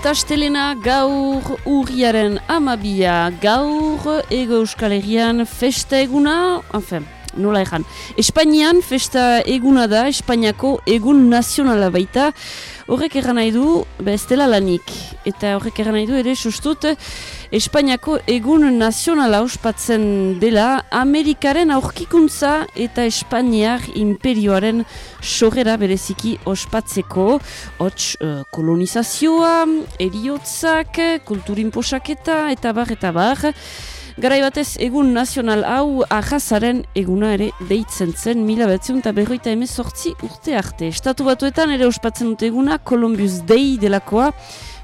Eta astelena gaur urriaren amabia gaur ego euskal herrian festa eguna, enfin, nola egan. Espainian festa eguna da, Espainiako egun nazionala baita, horrek egan nahi du, ez dela lanik. Eta horrek egan nahi du ere sustut, Espainiako egun nazionala ospatzen dela, Amerikaren aurkikuntza eta Espainiar imperioaren sogera bereziki ospatzeko, hots uh, kolonizazioa, eriotzak, kulturin posaketa eta bar eta bar. Garai batez egun nazional hau ahazaren eguna ere deitzen zen mila batzion eta berroita emezortzi urte arte. Estatu batuetan ere ospatzen dute eguna Columbus Day delakoa,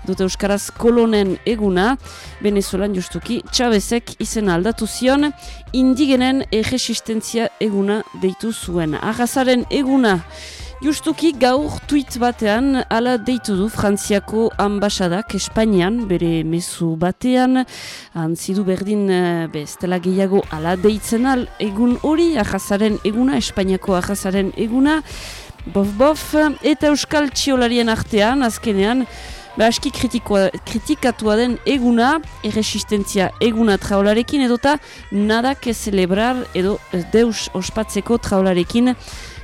dute Euskaraz kolonen eguna, Venezuelan justuki, Chavezek izena aldatu zion, indigenen erresistentzia eguna deitu zuen. Ahazaren eguna, Justuki gaur tweet batean ala deitu du Frantziako ambasadak Espainian, bere mezu batean, antzidu berdin bestela gehiago ala deitzen al egun hori, ahazaren eguna, Espainiako ahazaren eguna, bof bof, eta Euskal Txiolarien artean, azkenean, Ba, aski kritikatua den eguna, erresistentzia eguna traularekin, edota nadak celebrar edo deus ospatzeko traularekin.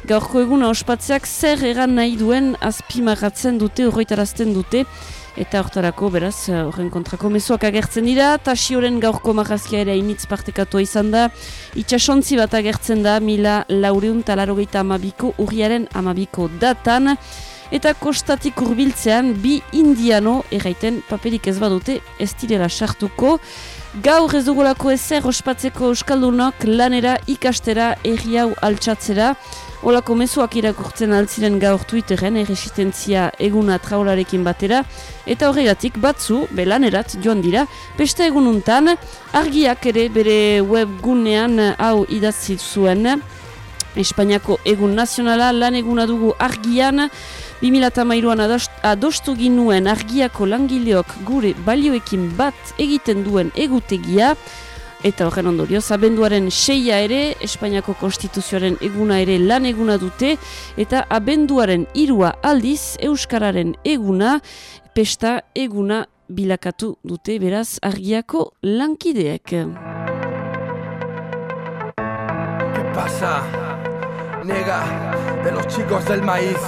Gaurko eguna ospatzeak zer egan nahi duen azpimagatzen dute, horretarazten dute, eta hortarako beraz horren kontrako mezuak agertzen dira, tasioren gaurko magazkia ere initz partekatua izan da, itxasontzi bat agertzen da, mila laureun talarogeita amabiko, urriaren amabiko datan, eta kostatik urbiltzean bi indiano erraiten paperik ez badute ez direla sartuko. Gaur ez dugulako ezer ospatzeko euskaldunok lanera ikastera erri hau altxatzera. Olako mezuak irakurtzen altziren gaur Twitteren erresistentzia eguna traularekin batera. Eta horregatik batzu, belanerat joan dira, beste egununtan argiak ere bere webgunean hau idatzi zuen. Espainiako egun nazionala lan eguna dugu argian, 2008an adostu ginuen argiako langileok gure balioekin bat egiten duen egutegia, eta horren ondorioz, abenduaren seia ere, Espainiako konstituzioaren eguna ere lan eguna dute, eta abenduaren irua aldiz, Euskararen eguna, pesta eguna bilakatu dute beraz argiako lankideek. ¿Qué pasa? Nega de los chicos del maíz.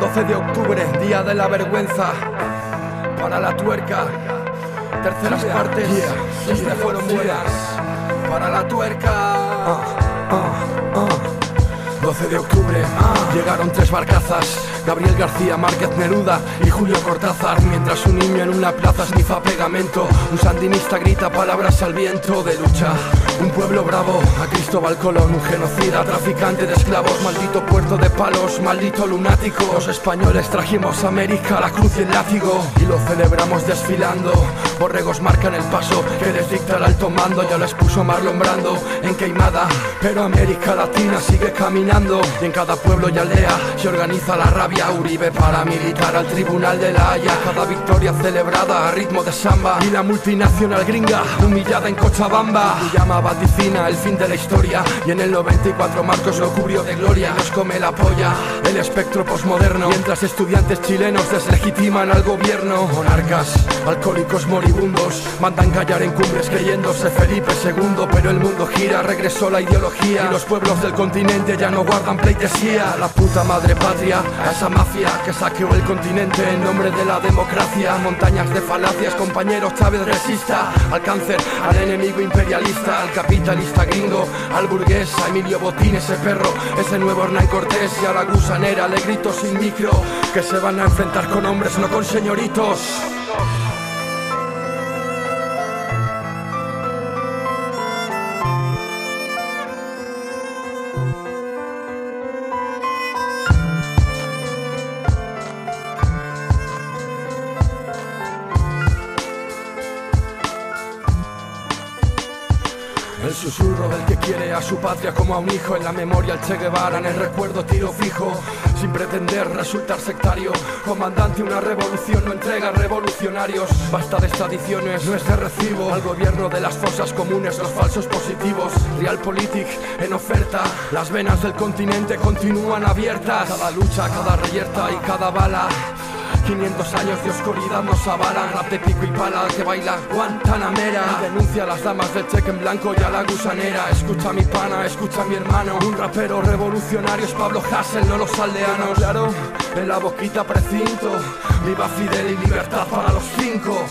12 de octubre, día de la vergüenza. Para la tuerca Terceras yeah, partes. yeah, fueron buenas. Para la tuerca. Uh, uh, uh. 12 de octubre, llegaron tres barcazas Gabriel García, Márquez Neruda y Julio Cortázar. Mientras un niño en una plaza snifa pegamento Un sandinista grita palabras al viento de lucha. Un pueblo bravo, a Cristóbal Colón Un genocida, traficante de esclavos Maldito puerto de palos, maldito lunático. Los españoles trajimos a América la cruz y el látigo Y lo celebramos desfilando. Borregos marcan el paso que les dicta el alto mando Ya les puso Marlon Brando en Queimada. Pero América Latina sigue caminando y en cada pueblo y aldea se organiza la rabia. Uribe paramilitar al tribunal de la Haya. Cada victoria celebrada a ritmo de samba. Y la multinacional gringa humillada en Cochabamba llama vaticina el fin de la historia. Y en el 94 Marcos lo cubrió de gloria. Nos come la polla el espectro posmoderno. Mientras estudiantes chilenos deslegitiman al gobierno. Monarcas, alcohólicos moribundos Mandan callar en cumbres creyéndose Felipe II Pero el mundo gira, regresó la ideología. Y los pueblos del continente ya no guardan pleitesía. La puta madre patria, a esa mafia que saqueó el continente en nombre de la democracia. Montañas de falacias, compañeros Chávez resista. Al cáncer, al enemigo imperialista Al capitalista gringo, al burgués A Emilio Botín, ese perro, ese nuevo Hernán Cortés Y a la gusanera le grito sin micro Que se van a enfrentar con hombres, no con señoritos susurro del que quiere a su patria como a un hijo. En la memoria el Che Guevara, en el recuerdo tiro fijo. Sin pretender resultar sectario. Comandante una revolución no entrega revolucionarios. Basta de extradiciones, no es de recibo. Al gobierno de las fosas comunes, los falsos positivos. Realpolitik en oferta. Las venas del continente continúan abiertas. Cada lucha, cada reyerta y cada bala 500 años de oscuridad nos avalan. Rap de pico y pala que baila Guantanamera. Denuncia a las damas del cheque en blanco y a la gusanera. Escucha mi pana, escucha mi hermano. Un rapero revolucionario es Pablo Hassel, no los aldeanos. Claro, en la boquita precinto Viva Fidel y libertad para los cinco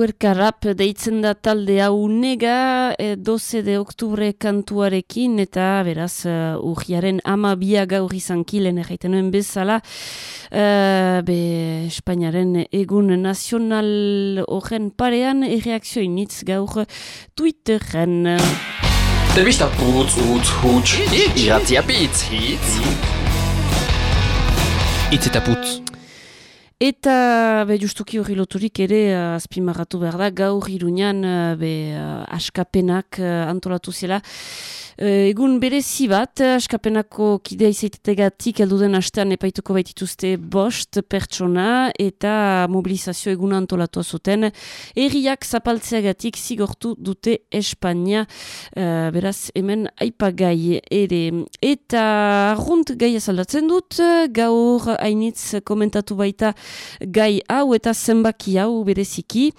Tuerka rap deitzen da talde hau nega e, 12 de oktubre kantuarekin eta beraz uh, urriaren ama bia gaur izan kilen erraiten nuen bezala uh, be Espainiaren egun nazional horren parean erreakzio initz gaur Twitteren. Telebista putz, utz, hutz, iratzia bitz, hitz. Itz eta putz. Eta be, justuki hori loturik ere uh, azpimarratu behar da, gaur iruñan uh, be, uh, askapenak antolatu zela. Eh, egun berezi bat, askapenako kidea izaitegatik elduden astean epaituko baitituzte bost pertsona eta mobilizazio egun antolatu zuten. Erriak zapaltzeagatik zigortu dute Espanya, uh, beraz hemen aipagai ere. Eta arrunt gai azaldatzen dut, gaur hainitz komentatu baita gai hau eta zenbaki hau bereziki.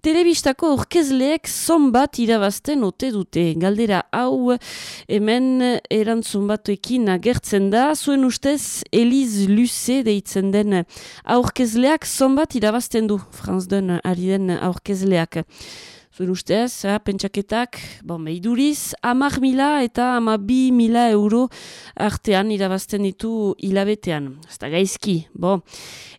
Telebistako orkezleek zonbat irabazten ote dute. Galdera hau hemen erantzun batuekin agertzen da. Zuen ustez, Eliz Luce deitzen den aurkezleak zonbat irabazten du. Franz den ari den aurkezleak. Zuen ustez, ha, pentsaketak, bon, iduriz, amak mila eta amak bi mila euro artean irabazten ditu hilabetean. Ez da gaizki, bo.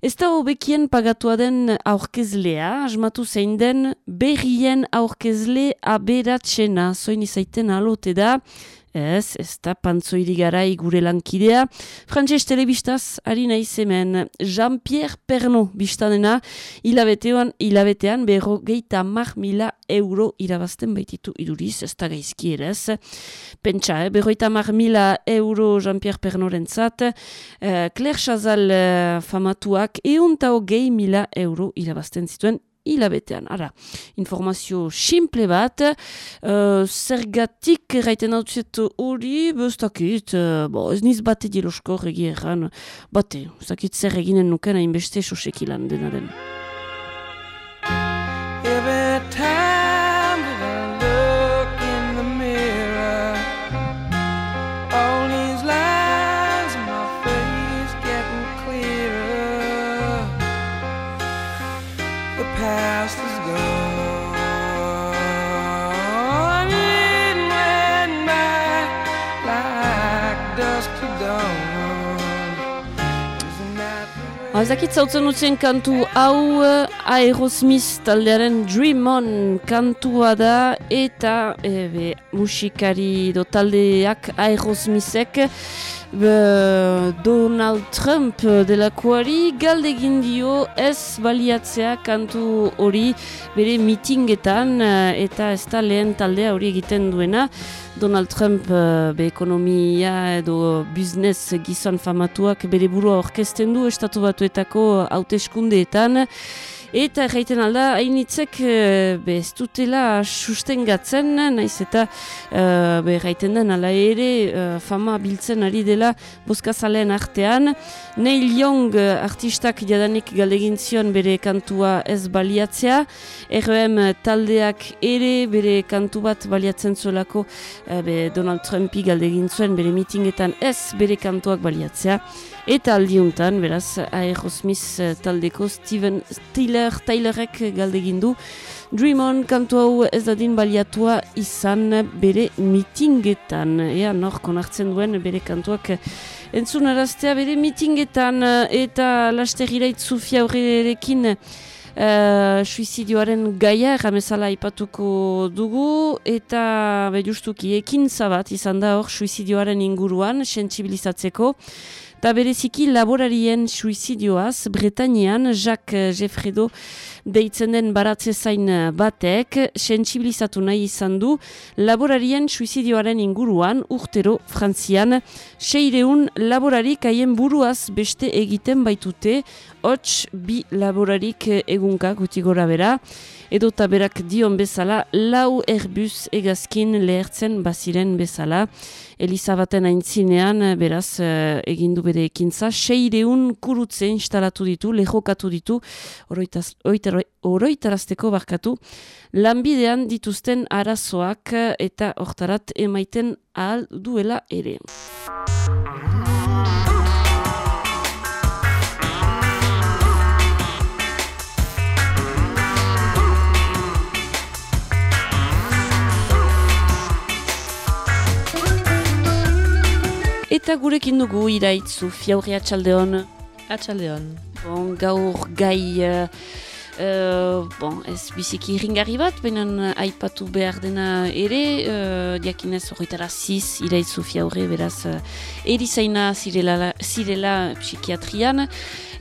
Ez da hobekien pagatua den aurkezlea, asmatu zein den berrien aurkezle aberatxena, zoin izaiten alote da, Ez, ez da pantzoiri garai gure lankidea. Frantses telebistaz, ari nahi zemen, Jean-Pierre Perno biztanena, hilabetean, hilabetean, berro geita mar mila euro irabazten baititu iduriz, ez da gaizki ere ez. Pentsa, eh? berroita mar mila euro Jean-Pierre Pernoren zat, eh, Claire Chazal eh, famatuak, eun tau gehi mila euro irabazten zituen hilabetean. Ara, informazio simple bat, uh, zergatik erraiten hau zet hori, bestakit, uh, bo, ez niz bate dielosko regi erran, bate, zakit zer eginen nuken hainbeste sosekilan dena den. Every Azakit zautzen utzien kantu hau Aerosmith taldearen Dream On kantua da eta ebe, musikari do taldeak Aerosmithek Be, Donald Trump delakoari galdegin dio ez baliatzea kantu hori bere mitingetan eta ez da lehen taldea hori egiten duena. Donald Trump be ekonomia edo business gizon famatuak bere burua orkesten du estatu batuetako hauteskundeetan. Eta erraiten alda, hainitzek be ez dutela sustengatzen, naiz eta uh, be erraiten den ala ere fama biltzen ari dela boskazaleen artean. Neil Young artistak jadanik galdegin zion bere kantua ez baliatzea. RM taldeak ere bere kantu bat baliatzen zuelako be Donald Trumpi galdegin zuen bere mitingetan ez bere kantuak baliatzea. Eta aldiuntan, beraz, Aerosmith taldeko Steven Tyler, Tylerek galdegin du. Dream On kantu hau ez dadin baliatua izan bere mitingetan. Ea, nor konartzen duen bere kantuak entzun araztea bere mitingetan. Eta lasterira itzufia horrekin Uh, suizidioaren gaia erramezala ipatuko dugu eta be justuki ekin zabat izan da hor suizidioaren inguruan sensibilizatzeko eta bereziki laborarien suizidioaz, Bretañean, Jacques Jeffredo deitzen den baratze zain batek, sensibilizatu nahi izan du, laborarien suizidioaren inguruan, urtero, frantzian, seireun laborarik haien buruaz beste egiten baitute, hots bi laborarik egunka guti gora bera, edo taberak dion bezala, lau erbus egazkin lehertzen baziren bezala, Elizabaten aintzinean, beraz, uh, egindu bere ekintza, seireun kurutze instalatu ditu, lehokatu ditu, oroitarazteko barkatu, lanbidean dituzten arazoak eta hortarat emaiten ahal duela ere. Eta gurekin dugu iraitzu, fiaurri atxaldeon. Atxaldeon. Bon, gaur gai, uh, uh, bon, ez biziki ringarri bat, baina aipatu behar dena ere, uh, diakinez horretara ziz, iraitzu fiaurri, beraz, uh, erizaina zirela, zirela psikiatrian.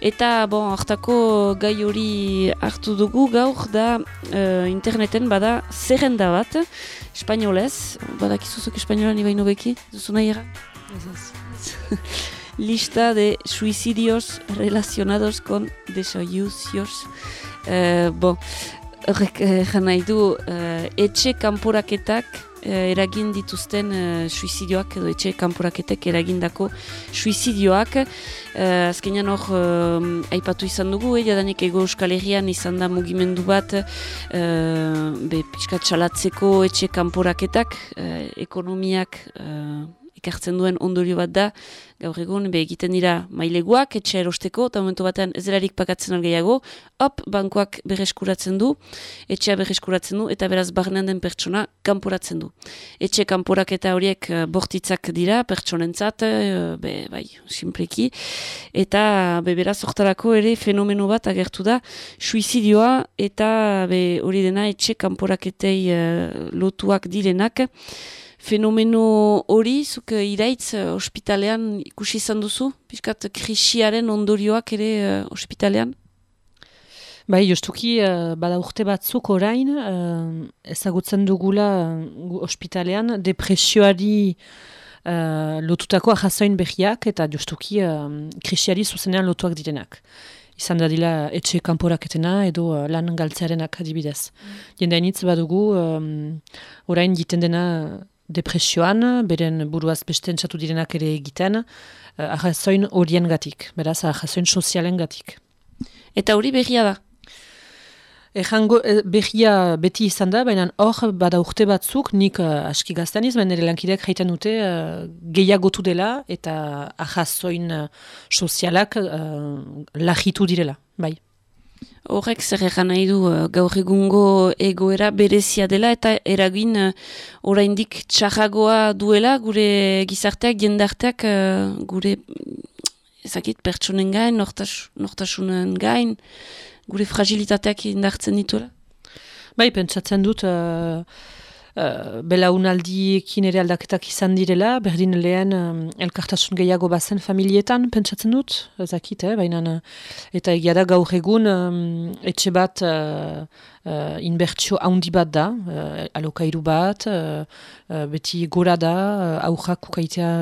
Eta, bon, hartako gai hori hartu dugu gaur da uh, interneten bada zerrenda bat, espainolez, badakizuzuk espainolan ibaino beki, duzu nahi Lista de suicidios relacionados con desoyuzios. Uh, bo, horrek uh, nahi du, uh, etxe kanporaketak uh, eragin dituzten uh, suizidioak edo etxe kanporaketek eragindako suizidioak. Uh, azkenean hor, uh, aipatu izan dugu, eh, jadanik ego euskal herrian izan da mugimendu bat uh, be, piskat salatzeko etxe kanporaketak, uh, ekonomiak ekartzen duen ondorio bat da, gaur egun, be egiten dira maileguak, etxe erosteko, eta momentu batean ez delarik pakatzen algeiago, hop, bankoak berreskuratzen du, etxea berreskuratzen du, eta beraz barnean den pertsona kanporatzen du. Etxe kanporak eta horiek uh, bortitzak dira, pertsonentzat, uh, be, bai, simpleki, eta be, beraz hortarako ere fenomeno bat agertu da, suizidioa eta be, hori dena etxe kanporaketei uh, lotuak direnak, fenomeno hori, zuk uh, iraitz uh, ospitalean ikusi izan duzu? Piskat krisiaren ondorioak ere uh, ospitalean? Bai, justuki, uh, bada urte batzuk orain, uh, ezagutzen dugula uh, ospitalean, depresioari uh, lotutako ahazoin behiak eta justuki uh, krisiari zuzenean lotuak direnak. Izan da dila etxe kanporaketena edo uh, lan galtzearenak adibidez. Mm. Jendainitz badugu, um, orain jiten dena depresioan, beren buruaz beste entzatu direnak ere egiten, uh, ahazoin horien gatik, beraz ahazoin sozialen gatik. Eta hori behia da? Ejango eh, behia beti izan da, baina hor bada urte batzuk, nik uh, aski gaztean izan, ere lankideak jaiten dute uh, gehiagotu dela eta ahazoin uh, sozialak uh, lahitu direla, bai. Horrek zer egan nahi du uh, gaur egungo egoera berezia dela eta eragin uh, oraindik txarragoa duela gure gizarteak, jendarteak, uh, gure ezakit pertsonen gain, nortas, nortasunen gain, gure fragilitateak indartzen dituela? Bai, pentsatzen dut... Uh, belaunaldiekin ere aldaketak izan direla, berdin lehen um, elkartasun gehiago bazen familietan, pentsatzen dut, ezakit, eh, baina, eta egia da gaur egun um, etxe bat uh, uh, inbertsio handi bat da, uh, alokairu bat, uh, uh, beti gora da, uh, aurrak ukaitea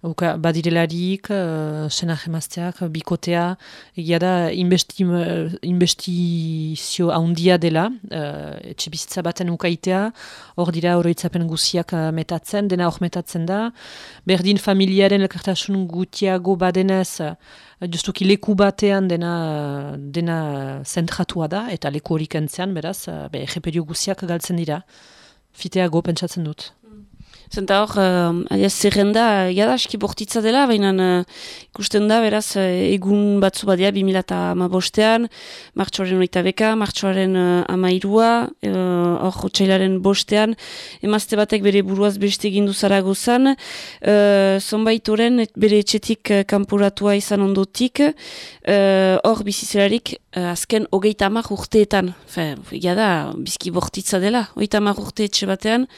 Uka, badirelarik, uh, senak emazteak, bikotea, egia da investizio handia dela, uh, etxe bizitza baten ukaitea, hor dira horretzapen guziak uh, metatzen, dena hor metatzen da. Berdin familiaren elkartasun gutiago badenez, uh, justuki leku batean dena, dena zentratua da, eta leku horik entzean, beraz, uh, be, guziak galtzen dira. Fiteago pentsatzen dut. Zenta hor, uh, zerrenda, jada aski bortitza dela, baina uh, ikusten da, beraz, uh, egun batzu badia, 2008an, martxoaren oita beka, martxoaren uh, amairua, hor, uh, txailaren bostean, emazte batek bere buruaz beste egindu zaragozan, uh, zonbait horren bere etxetik uh, kanporatua izan ondotik, hor, uh, bizizelarik, uh, azken hogeita amak urteetan, fe, jada, bizki bortitza dela, hogeita amak urte etxe batean,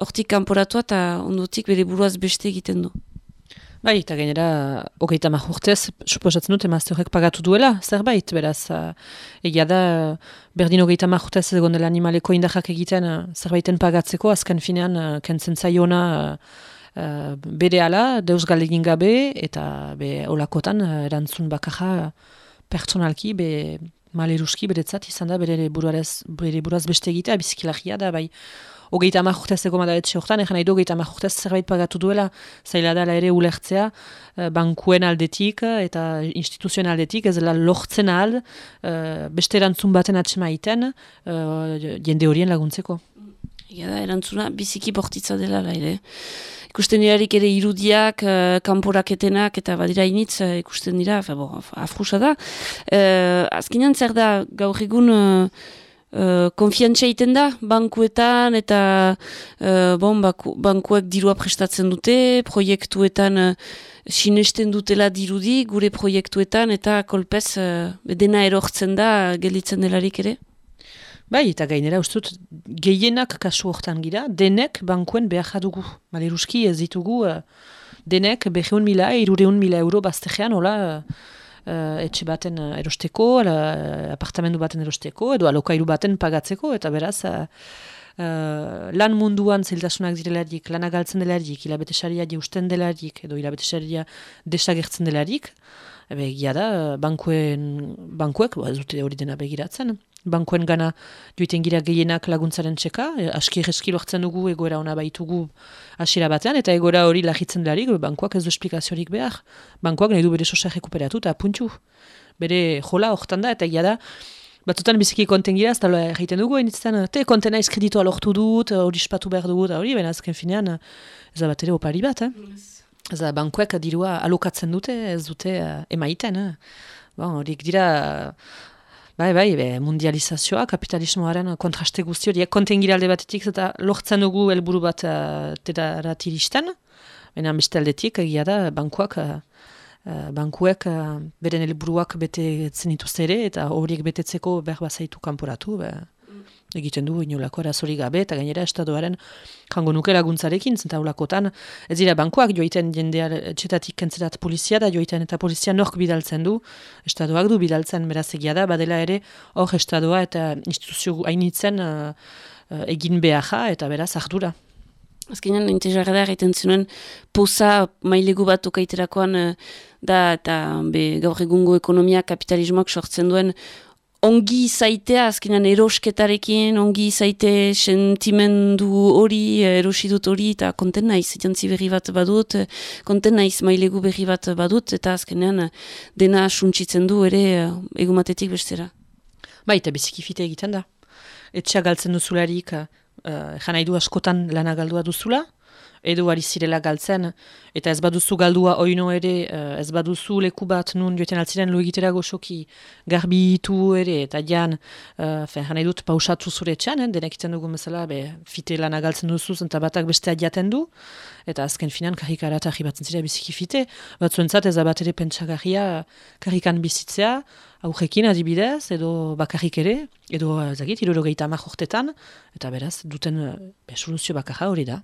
hortik kanporatua eta ondotik bere buruaz beste egiten du. Bai, eta gainera, hogeita urtez, suposatzen dut, emazte horrek pagatu duela, zerbait, beraz, uh, egia da, berdin hogeita urtez egon dela animaleko indahak egiten uh, zerbaiten pagatzeko, azken finean, uh, kentzen zaiona uh, bere ala, deus galegin gabe, eta be, olakotan, uh, erantzun bakarra pertsonalki, be, maleruski beretzat izan da, bere buruaz, bere buruaz beste egitea, bizikilagia da, bai, hogeita amak urtez ego madaletxe horretan, egin nahi du hogeita amak urtez zerbait pagatu duela, zaila dela ere ulertzea, eh, bankuen aldetik eta instituzioen aldetik, ez dela lortzen ahal, uh, beste erantzun baten atxema iten, uh, jende horien laguntzeko. Ja da, erantzuna biziki bortitza dela ere. Ikusten dirarik ere irudiak, uh, kanporaketenak eta badira initz ikusten dira, afrusa da. Uh, Azkenean zer da, gaur egun... Uh, konfiantza egiten da bankuetan eta uh, bon, baku, bankuek dirua prestatzen dute, proiektuetan uh, sinesten dutela dirudi gure proiektuetan eta kolpez uh, dena erortzen da gelitzen delarik ere? Bai, eta gainera ustut gehienak kasu hortan gira, denek bankuen behar jadugu. Maleruski ez ditugu uh, denek behiun mila, irureun mila euro baztegean, hola... Uh, uh, etxe baten uh, erosteko, ala, apartamendu baten erosteko, edo alokairu baten pagatzeko, eta beraz, uh, uh, lan munduan zeltasunak direlarik, lan agaltzen delarik, hilabetesaria jeusten delarik, edo hilabetesaria desagertzen delarik, ebe, egia da, bankuen, bankuek, ba, ez dute hori dena begiratzen, bankuen gana duiten gira gehienak laguntzaren txeka, e, aski egeski lortzen dugu egoera ona baitugu hasiera batean, eta egoera hori lagitzen darik, bankuak ez du esplikaziorik behar. Bankuak nahi du bere sosa rekuperatu eta puntxu. Bere jola hortan da, eta egia da, batzutan biziki konten gira, ez da egiten dugu, enitzen, te kontena izkreditoa lortu dut, hori espatu behar dugu, eta hori, baina azken finean, ez da bat ere opari bat, eh? Ez da, bankuek dirua alokatzen dute, ez dute uh, emaiten, eh? Bon, horik dira, Bai, bai, be, mundializazioa, kapitalismoaren kontraste guzti hori, konten giralde batetik eta lortzen dugu helburu bat uh, tedara tiristen, baina beste aldetik, egia da, bankuak, uh, bankuek uh, beren helburuak bete zenituzte ere, eta horiek betetzeko behar bazaitu kanporatu, be, egiten du inolako arazori gabe eta gainera estadoaren jango nuke laguntzarekin zenta ulakotan ez dira bankoak joiten jendea txetatik kentzerat polizia da joiten eta polizia nork bidaltzen du. Estadoak du bidaltzen beraz egia da badela ere hor estadoa eta instituzio hainitzen uh, egin beharra eta beraz ardura. Azkenean, intejarra da, egiten zuen, poza mailegu bat okaiterakoan uh, da, eta be, gaur egungo ekonomia kapitalismoak sortzen duen ongi zaitea, azkenean erosketarekin, ongi zaite sentimendu hori, erosi dut hori, eta konten naiz, jantzi berri bat badut, konten naiz mailegu berri bat badut, eta azkenean dena suntsitzen du ere egumatetik bestera. Ba, eta bizikifite egiten da. Etxea galtzen duzularik, uh, janai du askotan lana galdua duzula, edo ari zirela galtzen, eta ez baduzu galdua oino ere, eh, ez baduzu leku bat nun joetan altziren lo egitera goxoki garbitu ere, eta jan, uh, fen, edut pausatu zure txan, eh, denek dugu mesela, be, fite lan agaltzen duzu, eta batak beste adiaten du, eta azken finan karrikara eta batzen zira biziki fite, bat zuentzat ez abat ere pentsagarria karrikan bizitzea, aurrekin adibidez, edo bakarrik ere, edo, zagit, irorogeita amajortetan, eta beraz, duten be, soluzio bakarra hori da.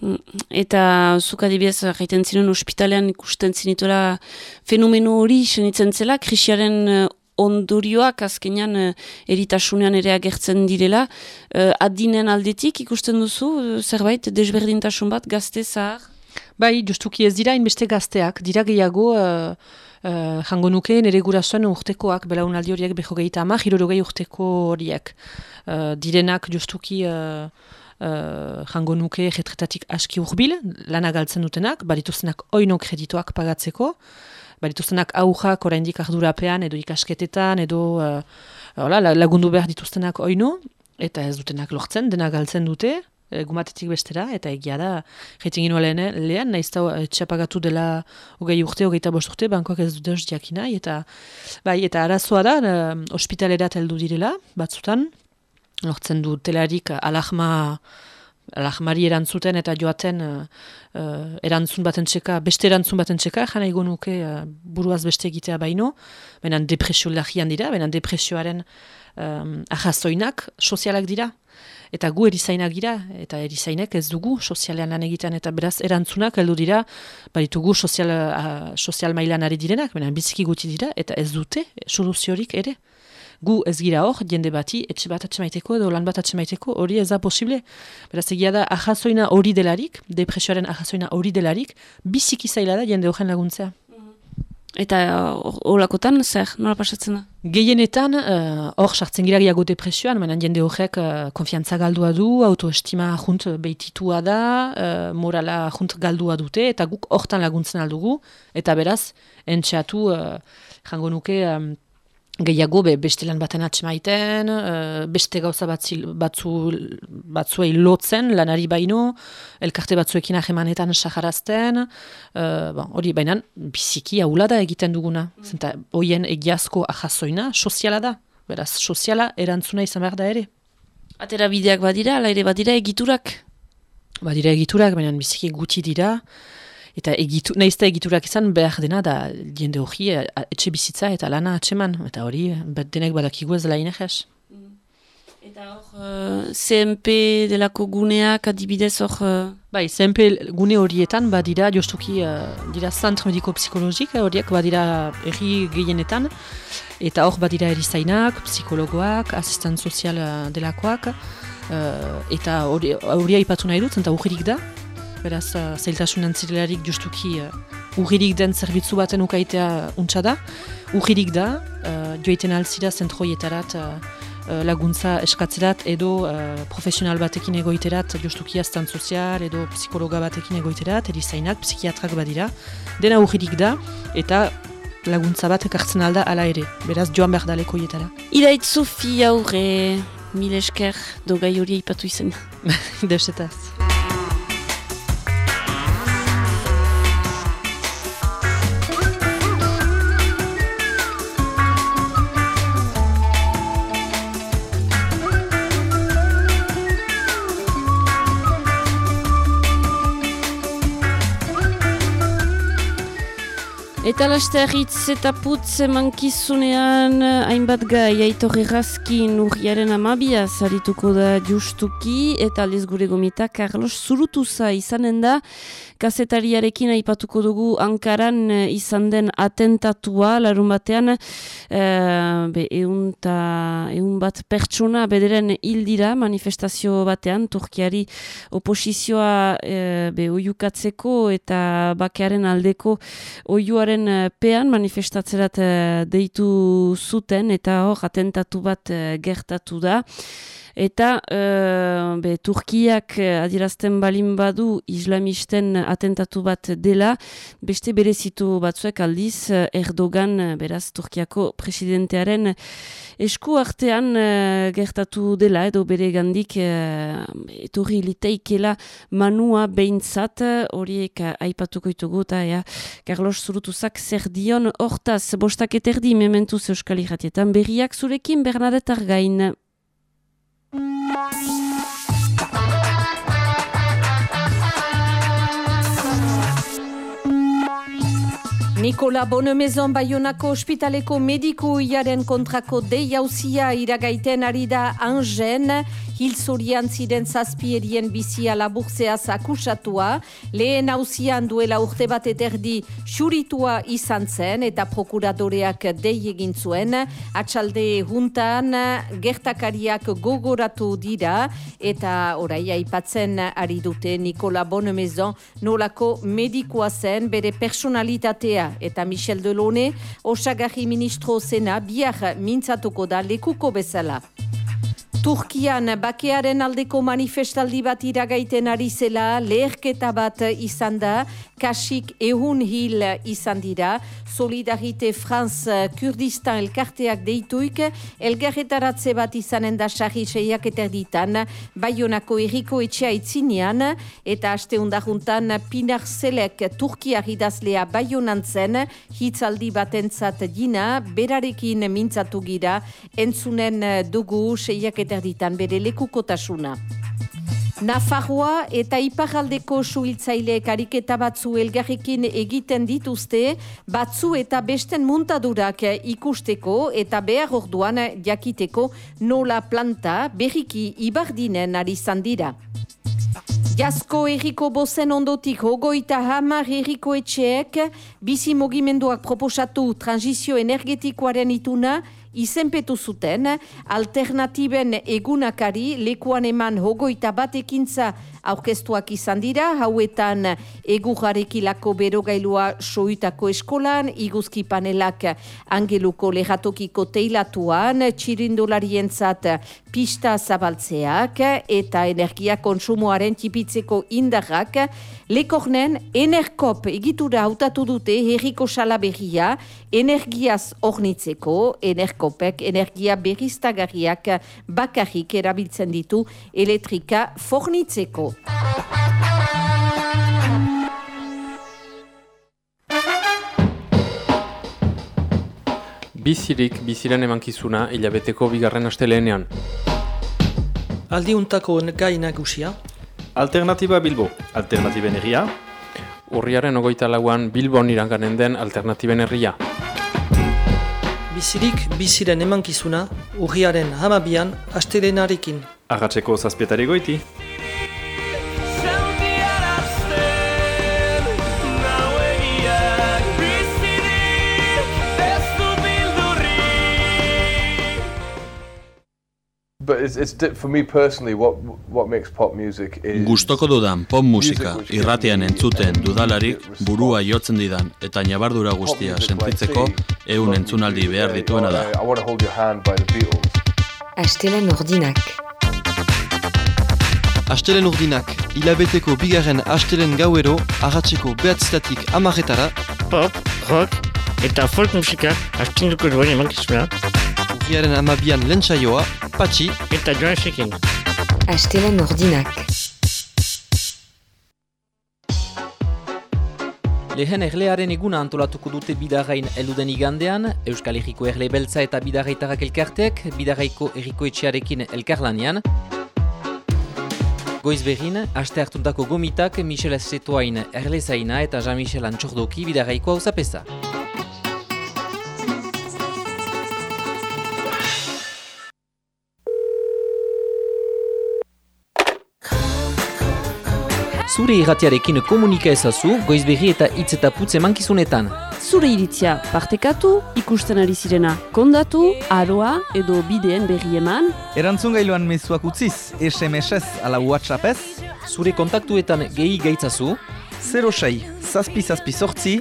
Eta zuk adibidez gaiten ziren ospitalean ikusten zinitola fenomeno hori senitzen zela, krisiaren uh, ondorioak azkenean uh, eritasunean ere agertzen direla. Uh, adinen aldetik ikusten duzu, zerbait, desberdintasun bat, gazte zahar? Bai, justuki ez dira inbeste gazteak, dira gehiago... Uh... Uh, jango nuke nire gurasoen urtekoak, belaunaldi horiek beho gehieta ama, jirorogei urteko horiek. Uh, direnak justuki uh, jango nuke retretatik aski urbil, lana galtzen dutenak, barituztenak oino kreditoak pagatzeko, barituztenak aujak oraindik ardurapean, edo ikasketetan, edo uh, hola, lagundu behar dituztenak oino, eta ez dutenak lortzen, dena galtzen dute, gumatetik bestera, eta egia da, jaitzen ginoa lehen, lehen nahiz da txapagatu dela hogei urte, hogei eta urte, bankoak ez dute diakina, eta, bai, eta arazoa da, uh, ospitalerat heldu direla, batzutan, lortzen du telarik alahma alahmari erantzuten eta joaten uh, erantzun baten txeka, beste erantzun baten txeka, jana egon nuke uh, buruaz beste egitea baino, benan depresio lagian dira, benan depresioaren um, ahazoinak sozialak dira. Eta gu erizainak gira, eta erizainek ez dugu sozialean lan egiten, eta beraz erantzunak heldu dira, baditugu sozial, uh, sozial mailan ari direnak, baina biziki guti dira, eta ez dute soluziorik ere. Gu ez gira hor, jende bati, etxe bat atxemaiteko edo lan bat atxemaiteko, hori ez da posible. Beraz egia da, ahazoina hori delarik, depresioaren ahazoina hori delarik, biziki zaila da jende horren laguntzea. Eta holakotan, zer, nola pasatzen da? Gehienetan, eh, hor uh, sartzen gira gehiago depresioan, menan jende horrek uh, konfiantza galdua du, autoestima junt behititua da, uh, morala junt galdua dute, eta guk hortan laguntzen aldugu, eta beraz, entxeatu, uh, jango nuke, um, gehiago be, beste lan baten atxemaiten, uh, beste gauza batzi, batzu, batzuei lotzen, lanari baino, elkarte batzuekin ahemanetan saharazten, uh, bon, hori baina biziki haula da egiten duguna. Mm. Zenta, hoien egiazko ahazoina, soziala da. Beraz, soziala erantzuna izan behar da ere. Atera bideak badira, ala ere badira egiturak? Badira egiturak, baina biziki guti dira. Eta egitu, nahizta egiturak izan behar dena da jende hori eh, etxe bizitza eta lana atseman. Eta hori, bat denek badakigu ez dela inegez. Mm. Eta hor, uh, CMP delako guneak adibidez hor... Uh... Bai, CMP gune horietan badira, jostuki, uh, dira zantr mediko-psikologik, horiek badira erri gehienetan. Eta hor badira erizainak, psikologoak, asistent sozial delakoak. Uh, eta hori haipatu nahi dut, eta urririk da beraz, uh, zailtasun antzilelarik justuki uh, den zerbitzu baten ukaitea untsa da. Ugirik da, uh, joiten alzira zentroietarat uh, laguntza eskatzerat edo uh, profesional batekin egoiterat justuki aztan sozial edo psikologa batekin egoiterat, erizainak, psikiatrak badira. Dena ugirik da, eta laguntza bat ekartzen alda ala ere, beraz joan behar daleko ietara. Irait Sofi aurre, mil esker, dogai hori ipatu izan. Desetaz. Eta laste eta putz emankizunean hainbat gai aitor errazkin urriaren amabia zarituko da justuki eta aldiz gure gomita Carlos Zurutuza izanen da kazetariarekin aipatuko dugu Ankaran eh, izan den atentatua larun batean. E, be, eun, eun bat pertsona bederen hildira manifestazio batean. Turkiari oposizioa e, be, oiukatzeko eta bakearen aldeko oiuaren pean manifestatzerat deitu zuten eta hor atentatu bat gertatu da eta uh, be, Turkiak adirazten balin badu islamisten atentatu bat dela, beste berezitu batzuek aldiz Erdogan, beraz Turkiako presidentearen esku artean gertatu dela, edo bere gandik uh, etorri liteikela manua behintzat, horiek aipatuko itugu, eta ja, Carlos Zurutuzak zer dion hortaz, bostak eterdi mementuz euskal irratietan, berriak zurekin Bernadette Argain. Bye. Nikola Bonemezon Bayonako ospitaleko mediku iaren kontrako deiauzia iragaiten ari da angen, hil zorian ziren zazpierien bizia laburzeaz akusatua, lehen hauzian duela urte bat eterdi xuritua izan zen eta prokuradoreak dei egin zuen, atxalde juntan gertakariak gogoratu dira eta orai aipatzen ari dute Nikola Bonemezon nolako medikua zen bere personalitatea eta Michel Delone osagarri ministro zena biar mintzatuko da lekuko bezala. Turkian bakearen aldeko manifestaldi bat iragaiten ari zela, leherketa bat izan da, kasik ehun hil izan dira, Solidarite Franz Kurdistan elkarteak deituik, elgarretaratze bat izanen da sarri seiak eterditan, Bayonako erriko etxea itzinean, eta aste juntan Pinar Zelek Turkiak idazlea Bayonan zen, hitzaldi batentzat dina, berarekin mintzatu gira, entzunen dugu seiak eterditan bere lekukotasuna. Nafarroa eta iparaldeko suhiltzaileek ariketa batzu elgarrekin egiten dituzte, batzu eta besten muntadurak ikusteko eta behar orduan jakiteko nola planta berriki ibardinen ari zandira. Jasko erriko bozen ondotik hogoita hamar erriko etxeek, bizi mogimenduak proposatu transizio energetikoaren ituna, izenpetu zuten, alternatiben egunakari lekuan eman hogoita batekintza aurkeztuak izan dira, hauetan egurrarekilako berogailua soitako eskolan, iguzki panelak angeluko lehatokiko teilatuan, txirindolarien pista zabaltzeak eta energia konsumoaren tipitzeko indarrak, lekornen enerkop egitura hautatu dute herriko salaberria, energiaz ornitzeko, enerkopek energia berriztagarriak bakarrik erabiltzen ditu elektrika fornitzeko. Bizirik biziren emankizuna hilabeteko bigarren astelenean. Aldiuntako gai nagusia. Alternatiba Bilbo, alternatiben herria. Urriaren ogoita lauan Bilbon iranganen den alternatiben herria. Bizirik biziren emankizuna urriaren hamabian astelenarekin. Arratseko zazpietari goiti. Gustoko dudan pop musika irratean entzuten dudalarik burua jotzen didan eta nabardura guztia sentitzeko ehun entzunaldi behar dituena da. Astelen urdinak. Astelen urdinak, hilabeteko bigarren astelen gauero, agatzeko behatzitatik amaretara. Pop, rock eta folk musika astinduko duen emankizuna. Urriaren amabian lentsaioa, patxi eta joan esekin. Astelen urdinak. Lehen erlearen eguna antolatuko dute bidarrain eluden igandean, Euskal Herriko Erle Beltza eta bidarraitarak elkarteak, bidarraiko erriko etxearekin elkarlanian. Goiz behin, aste hartuntako gomitak Michel Zetoain Erle Zaina eta Jean-Michel Antxordoki bidarraiko hau Zure irratiarekin komunika ezazu, goizberri eta hitz eta putze mankizunetan. Zure iritzia partekatu, ikusten ari zirena kondatu, aroa edo bideen berri eman. Erantzun gailuan mezuak utziz, SMS-ez ala WhatsApp-ez. Zure kontaktuetan gehi gaitzazu. 06, zazpi zazpi sortzi,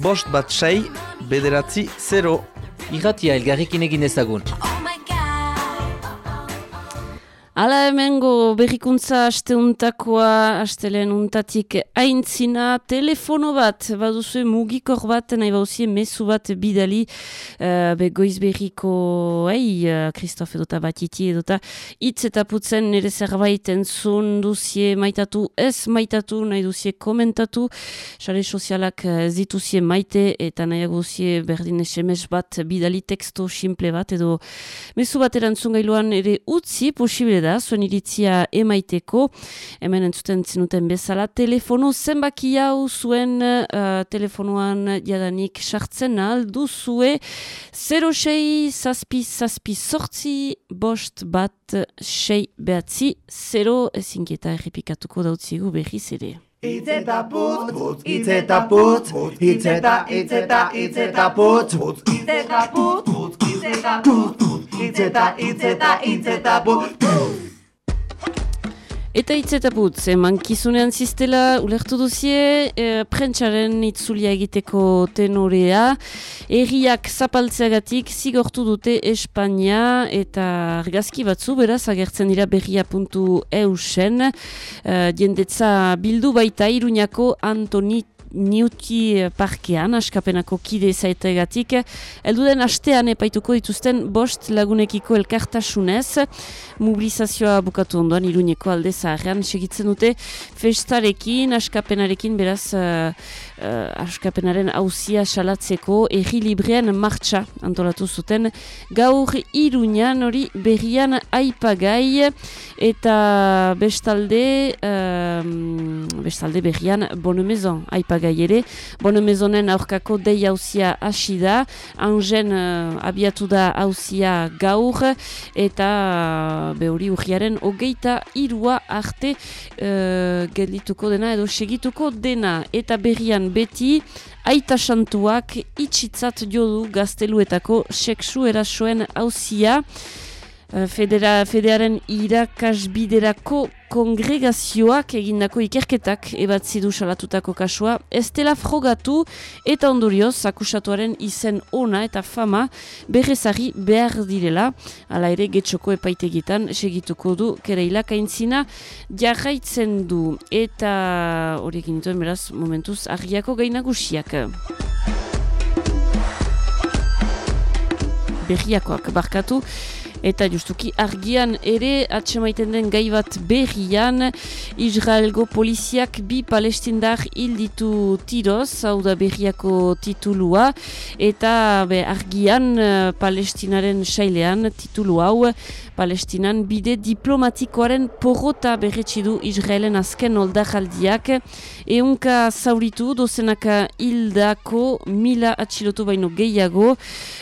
bost bat sei, bederatzi 0. Irratia elgarrekin egin ezagun. Hala hemengo berrikuntza asteuntakoa, astelen untatik aintzina, telefono bat, baduzue mugikor bat, nahi bauzien mesu bat bidali, uh, be goiz berriko, ei, Kristof uh, edota batiti edota, itz eta putzen nire zerbait entzun duzie maitatu, ez maitatu, nahi duzie komentatu, sare sozialak uh, zituzie maite, eta nahi aguzie berdin esemes bat bidali teksto simple bat, edo mesu bat erantzun gailuan ere utzi, posible da, zuen iritzia emaiteko, hemen entzuten zinuten bezala, telefono zenbaki hau zuen uh, telefonoan jadanik sartzen aldu zue, 06 zazpi zazpi sortzi, bost bat sei behatzi, 0 ezinketa errepikatuko dautzigu berriz ere. Itzeta putz, putz, itzeta putz, itzeta, itzeta, itzeta putz, putz, itzeta putz, putz, itzeta itzeta, itzeta, itzeta Eta hitz eta putz, eman kizunean ziztela, ulertu duzie, e, prentsaren itzulia egiteko tenorea, erriak zapaltzeagatik zigortu dute Espainia eta argazki batzu, beraz, agertzen dira berria.eusen, e, jendetza bildu baita iruñako Antoni Niuti Parkean, askapenako kide zaitegatik. Elduden astean epaituko dituzten bost lagunekiko elkartasunez, mobilizazioa bukatu ondoan, iruñeko alde zaharrean, segitzen dute festarekin, askapenarekin, beraz, uh, uh, askapenaren hauzia salatzeko, erri librean martxa antolatu zuten, gaur iruñan hori berrian aipagai, eta bestalde, uh, bestalde berrian bonemezon aipagai ere, bonemezonen aurkako dei hauzia hasi da, angen uh, abiatu da hauzia gaur, eta be hori urriaren hogeita irua arte uh, geldituko dena edo segituko dena. Eta berrian beti aita santuak itxitzat jodu gazteluetako seksu erasoen hauzia federa, federaren irakasbiderako kongregazioak egindako ikerketak ebatzi du salatutako kasua, ez dela frogatu eta ondorioz akusatuaren izen ona eta fama berrezari behar direla, ala ere getxoko epaitegitan segituko du kereilak aintzina jarraitzen du. Eta horiekin dituen beraz momentuz argiako gainagusiak. Berriakoak barkatu, eta justuki argian ere atsemaiten den gai bat berrian Israelgo poliziak bi palestindar hil ditu tiroz, hau da berriako titulua. Eta be, argian uh, palestinaren sailean titulu hau palestinan bide diplomatikoaren porrota berretsi du Israelen azken oldajaldiak. Eunka zauritu dozenaka hildako mila atxilotu baino gehiago.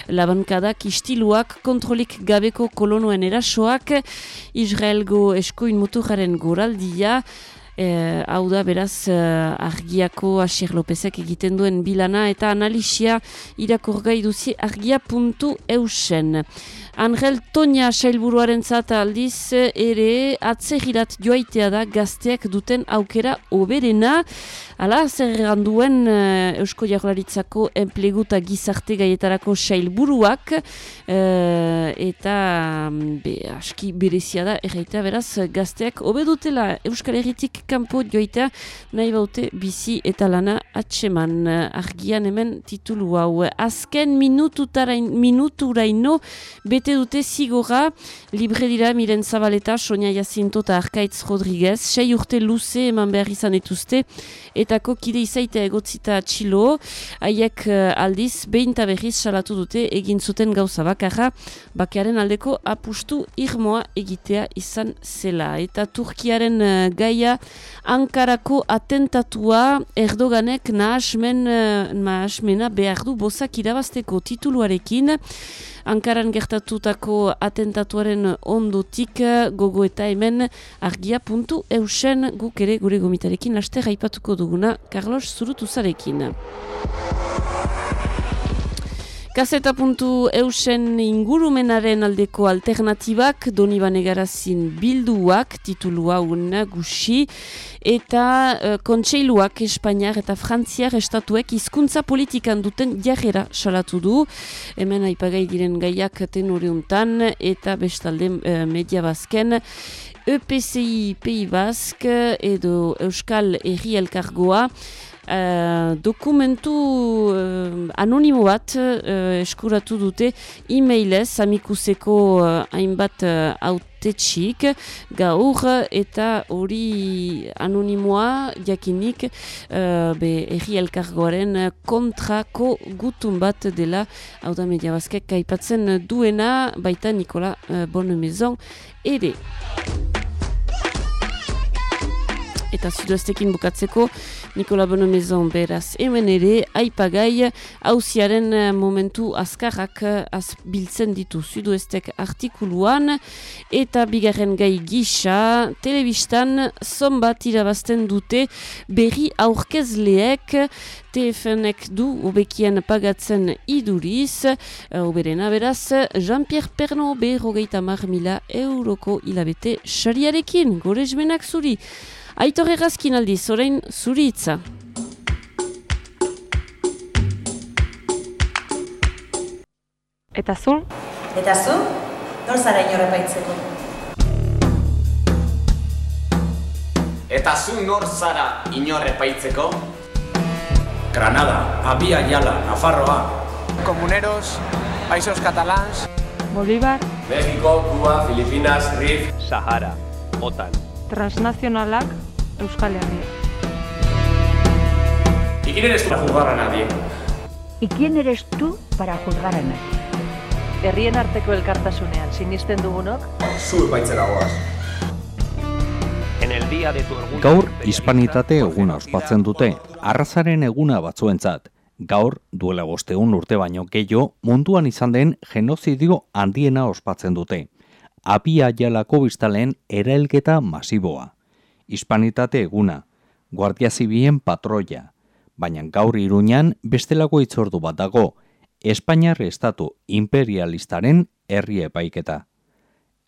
Labankadak istiluak kontrolik gabeko kolonoen erasoak, Israelgo eskuin muturaren goraldia, eh, hau da beraz eh, argiako Asier Lopezek egiten duen bilana eta analisia irakorgai duzi argia puntu eusen. Angel Toña sailburuaren zata aldiz ere atzegirat joaitea da gazteak duten aukera oberena. Hala, zer duen uh, Eusko Jaurlaritzako enplegu eta gizarte gaietarako sailburuak uh, eta be, aski berezia da erraitea beraz gazteak obedutela Euskal Herritik kanpo joaitea nahi baute bizi eta lana atseman argian hemen titulu hau. Azken minututarain, minuturaino bete dute zigora libre dira Miren Zabaleta, Sonia Jacinto eta Arkaitz Rodriguez, sei urte luze eman behar izan etuzte eta Etako kide izaita egotzita txilo, haiek uh, aldiz, behin berriz salatu dute egin zuten gauza bakarra, bakearen aldeko apustu irmoa egitea izan zela. Eta Turkiaren uh, gaia Ankarako atentatua Erdoganek nahasmen, uh, nahasmena behar du bozak irabazteko tituluarekin, Ankaran gertatutako atentatuaren ondotik gogo eta hemen argia puntu eusen guk ere gure gomitarekin laste raipatuko duguna Carlos Zurutuzarekin. Kaseta puntu eusen ingurumenaren aldeko alternatibak doni banegarazin bilduak titulua nagusi eta uh, kontseiluak Espainiar eta Frantziar estatuek hizkuntza politikan duten jarrera salatu du. Hemen aipagai diren gaiak tenoriuntan eta bestalde uh, media bazken EPCI Pei Bask edo Euskal Herri Elkargoa Uh, dokumentu uh, anonimo bat uh, eskuratu dute e-mailez amikuseko uh, hainbat uh, autetxik. Gaur eta hori anonimoa jakinik uh, be erri elkargoaren kontrako gutun bat dela. Hau da media bazkek kaipatzen duena baita Nikola uh, Bonnemezon ere. Eta zuduaztekin bukatzeko Nikola Bonomezon beraz hemen ere aipagai hauziaren eh, momentu azkarrak eh, az biltzen ditu zuduestek artikuluan. Eta bigarren gai gisa telebistan zonbat irabazten dute berri aurkezleek. TFNek du obekien pagatzen iduriz, uh, oberena beraz, Jean-Pierre Perno berrogeita mar mila euroko hilabete xariarekin, gore zuri. Aitor errazkin aldiz, orain zuri itza. Eta zu? Eta zu? Nor zara inorre baitzeko? Eta zu nor zara inorre baitzeko? Granada, Abia Yala, Nafarroa. Comuneros, Països Catalans. Bolívar. México, Cuba, Filipinas, RIF. Sahara, OTAN. Transnazionalak, Euskal Herria. ¿Y quién eres tú para juzgar a nadie? ¿Y quién eres tú para juzgar a nadie? Herrien arteko elkartasunean sinisten dugunok? Zu epaitzera goaz. Gaur, hispanitate eguna ospatzen dute, arrazaren eguna batzuentzat. Gaur, duela bosteun urte baino gehiago, munduan izan den genozidio handiena ospatzen dute. Abia jalako biztalen eraelketa masiboa. Hispanitate eguna, guardia zibien patroia. Baina gaur iruñan bestelako itzordu bat dago, Espainiar estatu imperialistaren herri epaiketa.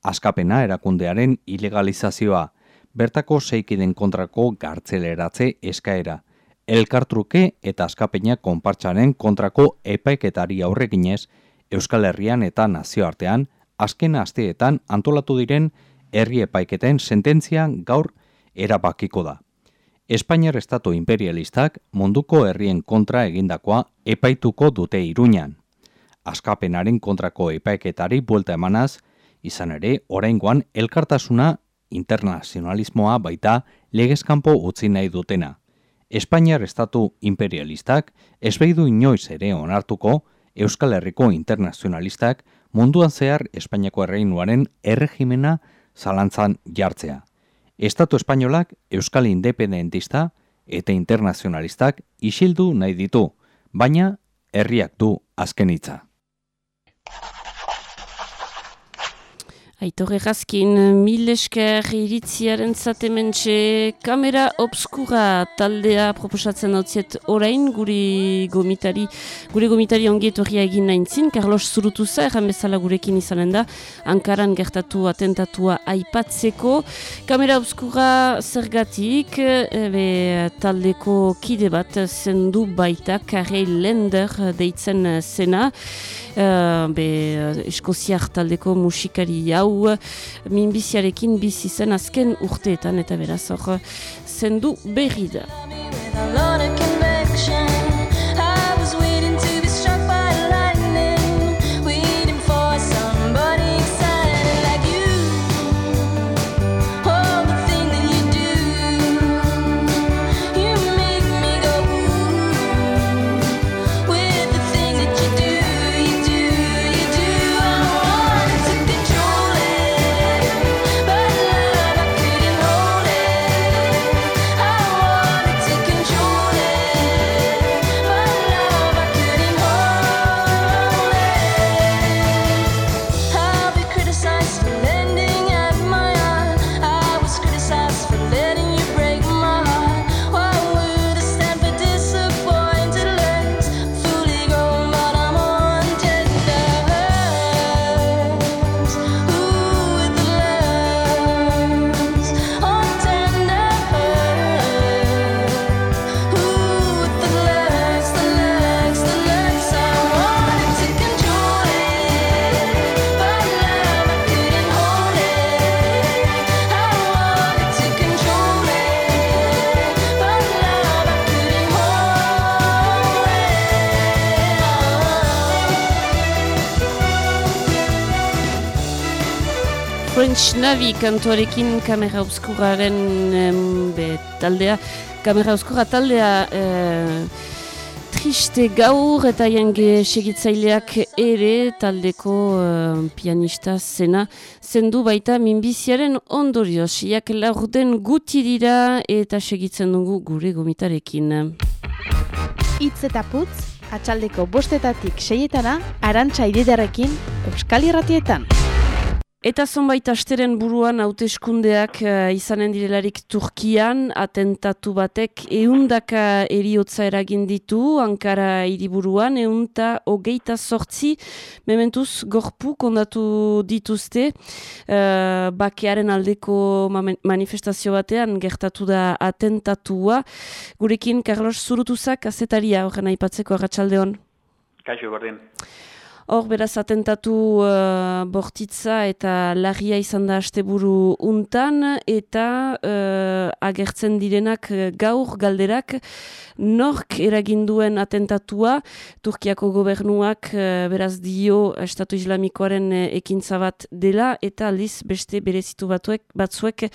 Askapena erakundearen ilegalizazioa, bertako zeikiden kontrako gartzeleratze eskaera, elkartruke eta askapena konpartxaren kontrako epaiketari aurreginez, Euskal Herrian eta nazioartean, azken asteetan antolatu diren herri epaiketen sententzian gaur erabakiko da. Espainiar estatu imperialistak munduko herrien kontra egindakoa epaituko dute iruñan. Askapenaren kontrako epaiketari buelta emanaz, izan ere, oraingoan elkartasuna internazionalismoa baita legezkanpo utzi nahi dutena. Espainiar estatu imperialistak esbeidu inoiz ere onartuko Euskal Herriko internazionalistak munduan zehar Espainiako erreinuaren erregimena zalantzan jartzea. Estatu espainolak Euskal Independentista eta internazionalistak isildu nahi ditu, baina herriak du azken hitza. Aitor Errazkin, mil esker iritziaren zatementxe kamera obskura taldea proposatzen dautziet orain guri gomitari, gure gomitari ongiet horria egin naintzin, Carlos Zurutuza, erran bezala gurekin izanen da, Ankaran gertatu atentatua aipatzeko. Kamera obskura zergatik, ebe, taldeko kide bat zendu baita, Karel Lender deitzen zena, uh, be, eskoziar taldeko musikari hau, minbiziarekin bizi zen azken urteetan eta beraz hor zendu berri da. Navy kantuarekin kamera obskuraren be, taldea, kamera obskura taldea e, triste gaur eta jenge segitzaileak ere taldeko e, pianista zena zendu baita minbiziaren ondorioz. Jak laurden guti dira eta segitzen dugu gure gomitarekin. Itz eta putz, atxaldeko bostetatik seietana, arantxa ididarekin, Euskal Irratietan. Eta zonbait asteren buruan hauteskundeak uh, izanen direlarik Turkian, atentatu batek eundaka eriotza eragin ditu, Ankara hiriburuan eunta hogeita sortzi, mementuz gorpu kondatu dituzte, uh, bakearen aldeko manifestazio batean gertatu da atentatua. Gurekin, Carlos Zurutuzak, azetaria horren aipatzeko arratsaldeon. Kaixo, gordin. Hor, beraz, atentatu uh, bortitza eta larria izan da asteburu untan, eta uh, agertzen direnak uh, gaur galderak, nork eraginduen atentatua, Turkiako gobernuak uh, beraz dio Estatu Islamikoaren uh, ekintza bat dela, eta aldiz beste berezitu batuek, batzuek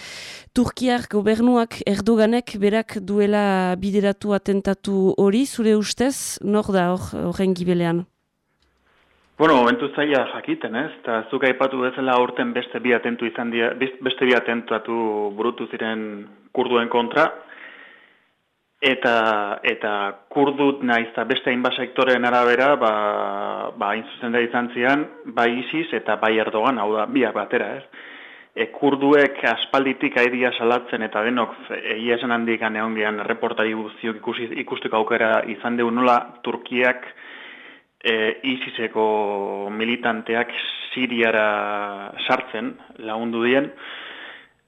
Turkiar gobernuak Erdoganek berak duela bideratu atentatu hori, zure ustez, nor da horren gibelean? Bueno, momentu zaila jakiten, ez? Ta zuk aipatu bezala aurten beste bi atentu izan dira, beste bi atentatu burutu ziren kurduen kontra eta eta kurdut naiz ta beste hainbat sektoren arabera, ba ba hain zuzen da izan zian, bai ISIS eta bai Erdogan, hau da, biak batera, ez? E, kurduek aspalditik aidia salatzen eta denok egia esan handik aneongian reportari guztiok ikusi, ikusteko aukera izan deun nola Turkiak e, ISISeko militanteak Siriara sartzen lagundu dien,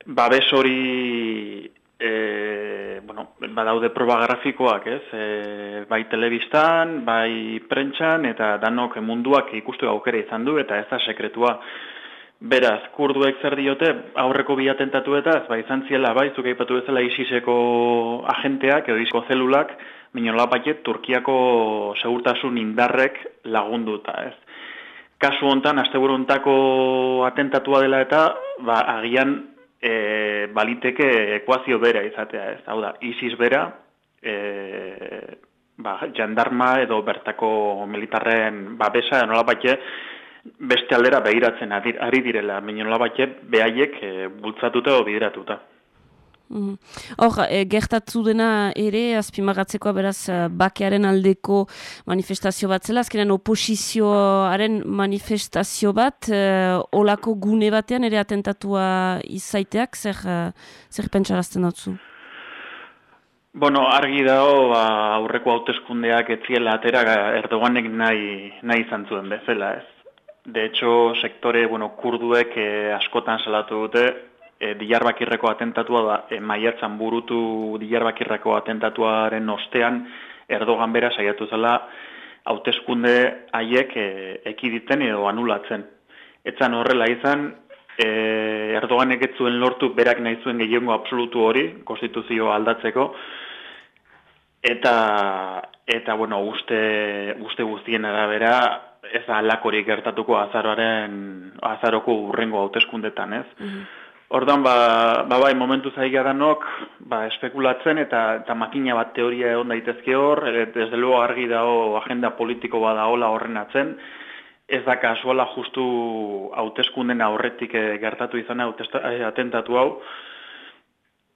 babes hori e, bueno, badaude proba grafikoak, ez? E, bai telebistan, bai prentxan, eta danok munduak ikustu aukera izan du, eta ez da sekretua. Beraz, kurduek zer diote, aurreko bi atentatu eta, bai izan bai, zuke ipatu bezala ISISeko agenteak, edo ISISeko zelulak, Minola baiet, Turkiako segurtasun indarrek lagunduta, ez. Kasu hontan, asteburuntako atentatua dela eta, ba, agian e, baliteke ekuazio bera izatea, ez. Hau da, ISIS bera, e, ba, jandarma edo bertako militarren babesa, nola baiet, beste aldera behiratzen ari direla, minola baiet, behaiek e, bultzatuta o bideratuta. Mhm. Hor, e, gertatu dena ere, azpimagatzekoa beraz, e, bakearen aldeko manifestazio bat zela, azkenean oposizioaren manifestazio bat, e, olako gune batean ere atentatua izaiteak, zer, zer pentsarazten dutzu? Bueno, argi dago, ba, aurreko hauteskundeak etziela atera Erdoganek nahi, nahi izan zuen bezala, ez. De hecho, sektore, bueno, kurduek askotan salatu dute, e, Diyarbakirreko atentatua da, e, maiatzan burutu Diyarbakirreko atentatuaren ostean, Erdogan bera saiatu zela, hauteskunde haiek e, ekiditen edo anulatzen. Etzan horrela izan, e, Erdoganek ez zuen lortu berak nahi zuen gehiengo absolutu hori, konstituzio aldatzeko, eta, eta bueno, uste, uste guztien arabera, ez da alakorik gertatuko azaroaren, azaroko urrengo hauteskundetan, ez? Mhm. Ordan ba, ba bai, momentu zaiga danok, ba, espekulatzen eta eta makina bat teoria egon daitezke hor, desde luego argi dago agenda politiko badaola horren atzen, ez da kasuala justu hauteskunden aurretik eh, gertatu izan eh, atentatu hau.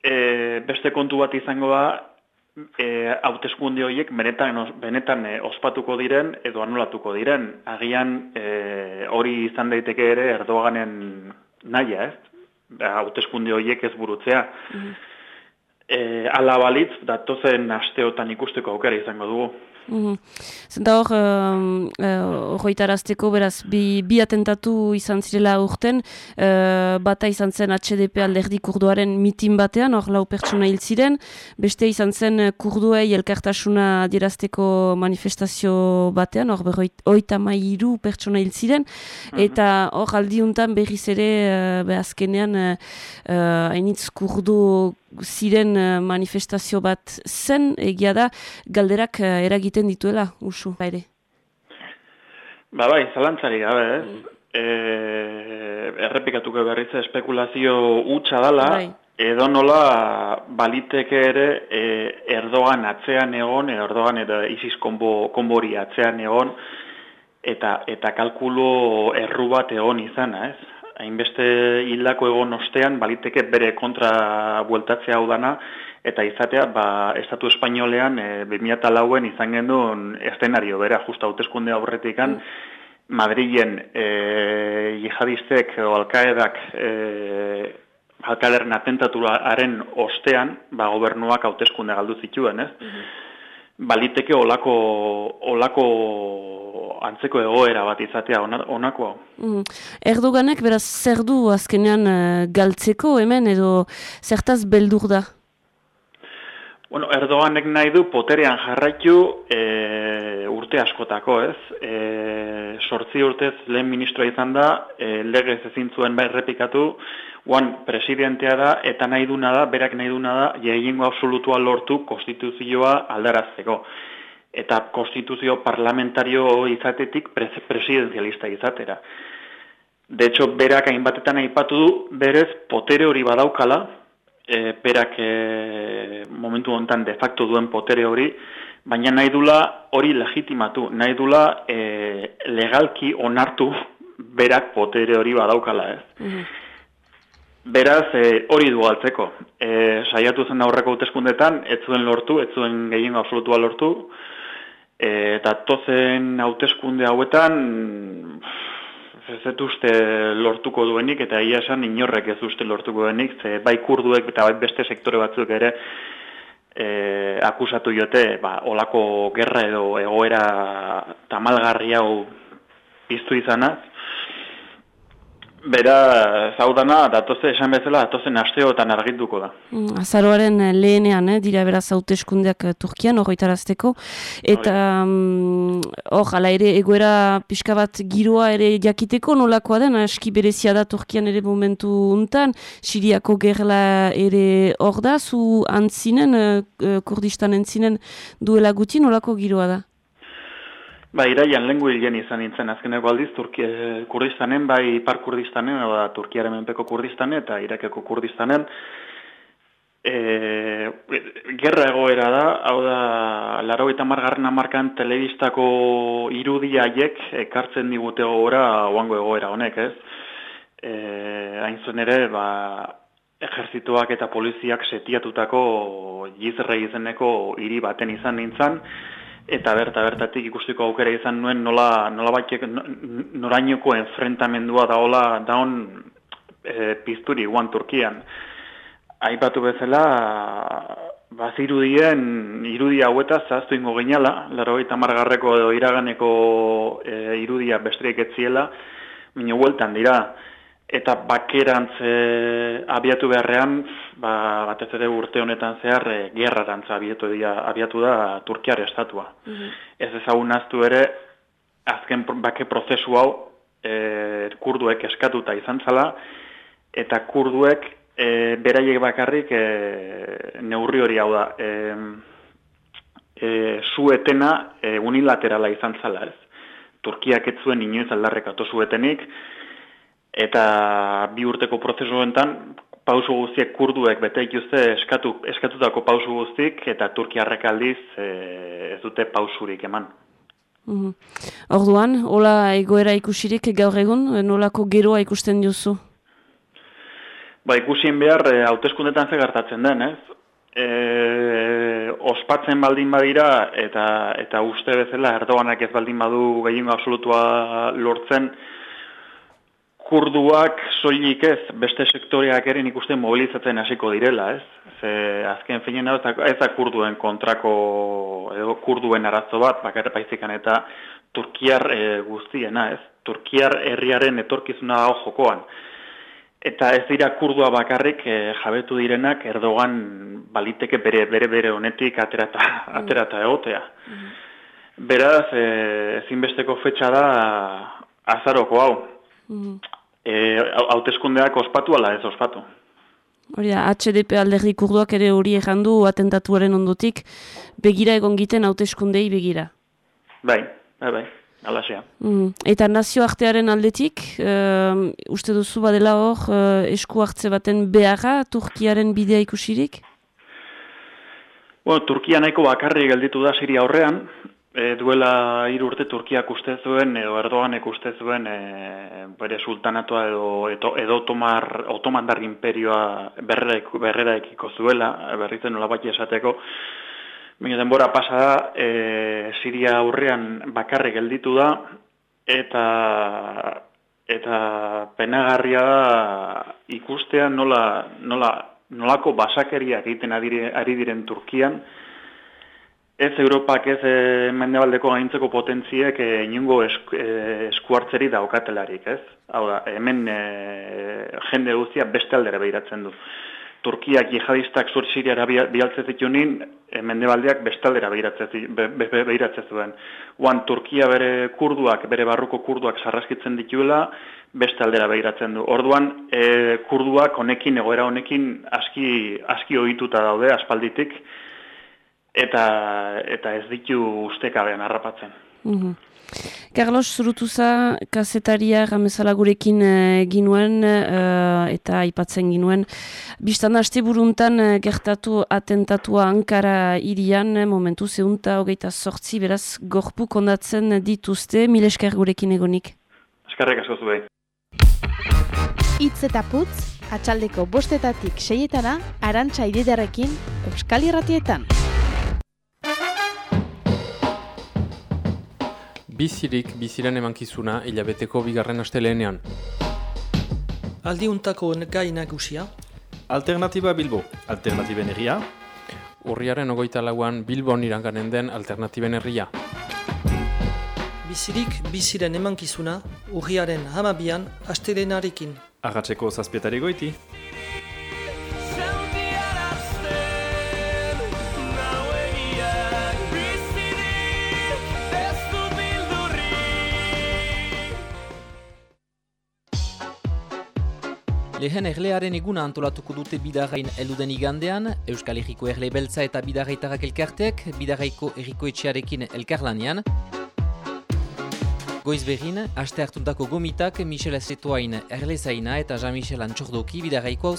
E, beste kontu bat izango da, e, hauteskunde horiek benetan, benetan ospatuko diren edo anulatuko diren. Agian hori izan daiteke ere Erdoganen naia, ez? Hauteskunde horiek ez burutzea. Mm. E, ala balitz, datozen asteotan ikusteko aukera izango dugu. Mm Zenta hor, uh, beraz, bi, bi atentatu izan zirela urten, uh, bata izan zen HDP alderdi kurduaren mitin batean, hor lau pertsona hil ziren, beste izan zen kurduei elkartasuna dirazteko manifestazio batean, hor oita mairu pertsona hil ziren, mhm. eta hor aldiuntan berriz ere, uh, behazkenean, uh, hainitz kurdu ziren eh, manifestazio bat zen, egia da, galderak eh, eragiten dituela, usu, baire? Ba bai, zalantzari gabe, ez? Mm. E, errepikatuko berriz espekulazio utxa dala, bai. edo nola baliteke ere e, erdogan atzean egon, erdogan edo isis konbo, konbori atzean egon, eta, eta kalkulo erru bat egon izana, ez? Hainbeste hildako egon ostean, baliteke bere kontra bueltatzea hau dana, eta izatea, ba, Estatu Espainolean, e, 2008en izan genduen eszenario, bera, justa hauteskunde aurretikan, mm. Madrilen e, jihadistek o alkaedak e, alkaedaren atentaturaren ostean, ba, gobernuak hauteskunde galdu zituen, ez? Mm-hmm. Baliteke olako, olako antzeko egoera bat izatea onako. Mm. Erdoganek beraz zer du azkenean uh, galtzeko hemen edo zertaz beldur da? Bueno, Erdoganek nahi du poterean jarraitu e, urte askotako, ez? E, sortzi urtez lehen ministroa izan da, e, legez ezin zuen errepikatu, guan presidentea da, eta nahi duna da, berak nahi duna da, jegingo absolutua lortu konstituzioa aldarazteko. Eta konstituzio parlamentario izatetik presidenzialista izatera. De hecho, berak hainbatetan aipatu du, berez, potere hori badaukala, e, berak e, momentu hontan de facto duen potere hori, baina nahi dula hori legitimatu, nahi dula e, legalki onartu berak potere hori badaukala ez. Mhm. Beraz, e, hori du altzeko. E, saiatu zen aurreko hauteskundetan, ez zuen lortu, ez zuen gehien absolutua lortu, e, eta tozen hauteskunde hauetan, ez ez uste lortuko duenik, eta ia esan inorrek ez uste lortuko duenik, ze bai kurduek eta bai beste sektore batzuk ere e, akusatu jote, ba, olako gerra edo egoera tamalgarri hau piztu izanaz, Bera, zaudana, datoze, esan bezala, datozen asteotan argituko da. Mm, azaroaren eh, lehenean, eh, dira bera zaute eskundeak eh, Turkian, horretarazteko. Eta, mm, hor, mm, ala ere, egoera pixka bat giroa ere jakiteko nolakoa den, aski berezia da Turkian ere momentu untan, Siriako gerla ere hor da, zu antzinen, uh, Kurdistan entzinen duela guti, nolako giroa da? Ba, iraian lengu hilen izan nintzen, azkeneko aldiz, Turkia, Kurdistanen, bai Ipar Kurdistanen, ba, Turkiaren menpeko Kurdistanen eta Irakeko Kurdistanen, e, gerra egoera da, hau da, laro eta margarren amarkan telebistako irudiaiek ekartzen digute gora oango egoera honek, ez? E, hain zuen ere, ba, ejerzituak eta poliziak setiatutako gizrei izeneko hiri baten izan nintzen, eta berta bertatik ikusteko aukera izan nuen nola nola baitek norainoko enfrentamendua daola daon e, pizturi guan Turkian. Aipatu bezala bazirudien irudi haueta zaztu ingo geinala, laro eta margarreko edo iraganeko e, irudia bestreik etziela, minio hueltan dira, eta bakerantz e, abiatu beharrean, ba, batez ere urte honetan zehar, e, gerrarantz abiatu, dia, abiatu da Turkiar estatua. Mm Ez ezagun aztu ere, azken bake prozesu hau, e, kurduek eskatuta izan zala, eta kurduek e, beraiek bakarrik e, neurri hori hau da, e, e, zuetena e, unilaterala izan zala ez. Turkiak ez zuen inoiz aldarrekatu zuetenik, eta bi urteko prozesu honetan pausu guztiek kurduek bete ikuzte eskatu, eskatutako pausu guztik eta Turkiarrek aldiz e, ez dute pausurik eman. Mm Orduan, hola egoera ikusirik gaur egun, nolako geroa ikusten duzu? Ba, ikusien behar, e, hauteskundetan ze gertatzen den, ez? E, ospatzen baldin badira eta eta uste bezala Erdoganak ez baldin badu gehiengo absolutua lortzen, kurduak soilik ez, beste sektoreak ere ikusten mobilizatzen hasiko direla, ez? Ze azken finen ez da kurduen kontrako edo kurduen arazo bat, bakar paizikan eta Turkiar e, guztiena, ez? Turkiar herriaren etorkizuna hau jokoan. Eta ez dira kurdua bakarrik e, jabetu direnak Erdogan baliteke bere bere bere honetik aterata mm. aterata egotea. Mm. Beraz, e, ezinbesteko fetxa da azaroko hau. Mm hauteskundeak ospatu ala ez ospatu. Hori da, HDP alderdi kurduak ere hori ejandu atentatuaren ondotik, begira egon giten hauteskundei begira. Bai, bai, bai, alasea. Mm. Eta nazio artearen aldetik, uh, uste duzu badela hor, uh, esku hartze baten beharra, Turkiaren bidea ikusirik? Bueno, Turkia nahiko bakarri gelditu da Siria horrean, E, duela hiru urte Turkiak uste zuen edo Erdoganek uste zuen e, bere sultanatua edo edo, edo Otomar Otomandar imperioa berrera ekiko zuela berritzen nola bat esateko. Baina denbora pasa da, e, Siria aurrean bakarrik gelditu da, eta eta penagarria da ikustea nola, nola, nolako basakeria egiten ari diren Turkian, Ez Europak ez e, mendebaldeko gaintzeko potentziek e, inungo esku, e, eskuartzeri daukatelarik, ez? Hau da, hemen e, jende guztia beste aldera behiratzen du. Turkiak jihadistak zur Siriara bialtzen zitunin, e, mendebaldeak bestaldera behiratzen zuen. Oan Turkia bere kurduak, bere barruko kurduak sarraskitzen dituela, beste aldera behiratzen du. Orduan, e, kurduak honekin, egoera honekin, aski, aski ohituta daude, aspalditik, eta, eta ez ditu ustekabean harrapatzen. Mm Carlos Zurutuza, kasetaria ramezala gurekin e, ginuen eh, eta aipatzen ginuen. Bistan haste buruntan eh, gertatu atentatua Ankara irian, momentu zeunta hogeita sortzi, beraz gorpu kondatzen dituzte, mil esker gurekin egonik. Eskarrek asko zuei. Itz eta putz, atxaldeko bostetatik seietana, arantxa ididarekin, Euskal Irratietan. Bizirik biziren emankizuna hilabeteko bigarren astelenean. Aldiuntako gai nagusia. Alternatiba Bilbo, alternatiben herria. Urriaren ogoita lauan Bilbon iranganen den alternatiben herria. Bizirik biziren emankizuna urriaren hamabian astelenarekin. Agatzeko zazpietari goiti. Lehen erlearen eguna antolatuko dute bidarrain eluden igandean, Euskal Herriko Erle Beltza eta bidarraitarak elkartek, bidarraiko erriko etxearekin elkarlanean. Goiz behin, aste hartuntako gomitak Michel Azetoain Erle Zaina eta Jean-Michel Antxordoki bidarraiko hau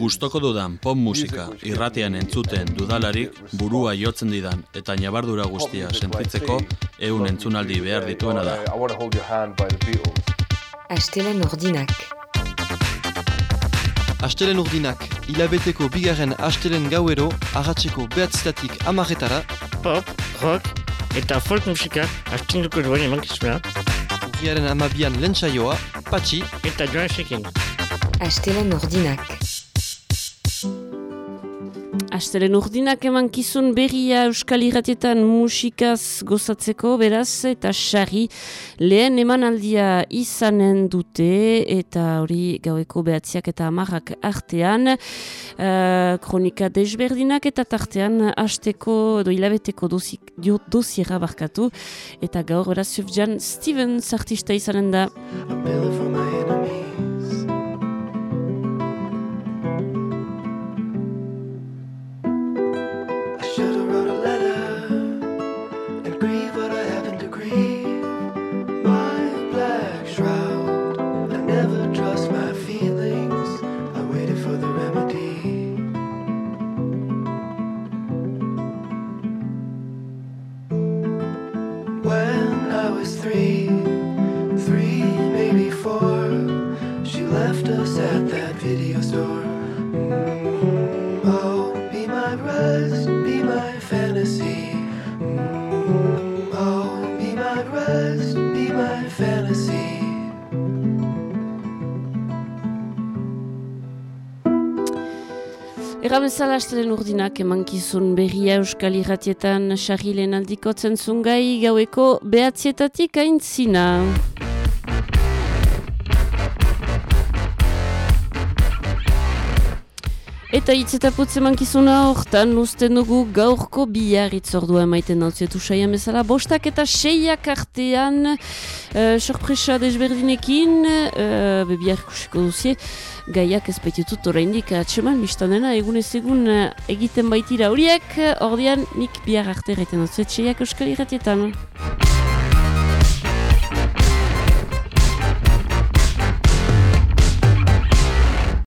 Gustoko dudan pop musika irratean entzuten dudalarik burua jotzen didan eta nabardura guztia sentitzeko ehun entzunaldi behar dituena da. Astelen ordinak. Astelen urdinak, hilabeteko bigarren astelen gauero, agatzeko behatzitatik amaretara, pop, rock eta folk musika astinduko duen emankizuna. Urriaren amabian lentsaioa, patxi eta joan Astelen ordinak. Astelen urdinak eman kizun berria Euskal Iratietan musikaz gozatzeko beraz eta xarri lehen emanaldia izanen dute eta hori gaueko behatziak eta amarrak artean uh, kronika desberdinak eta tartean hasteko edo hilabeteko dosiera barkatu eta gaur beraz Sufjan Stevens artista izanen da. Erramezala astelen urdinak emankizun berria euskal irratietan sarrilen aldikotzen zungai gaueko behatzietatik aintzina. Eta hitz eta putz emankizuna hortan usten dugu gaurko bihar itzordua emaiten nautzietu saian bezala. Bostak eta seiak artean uh, sorpresa desberdinekin, uh, bebiak kusiko duzie gaiak ez baitutut oraindik atseman biztanena egunez egun uh, egiten baitira horiek, ordean nik bihar arte gaiten dut, zetxeiak euskal irratietan.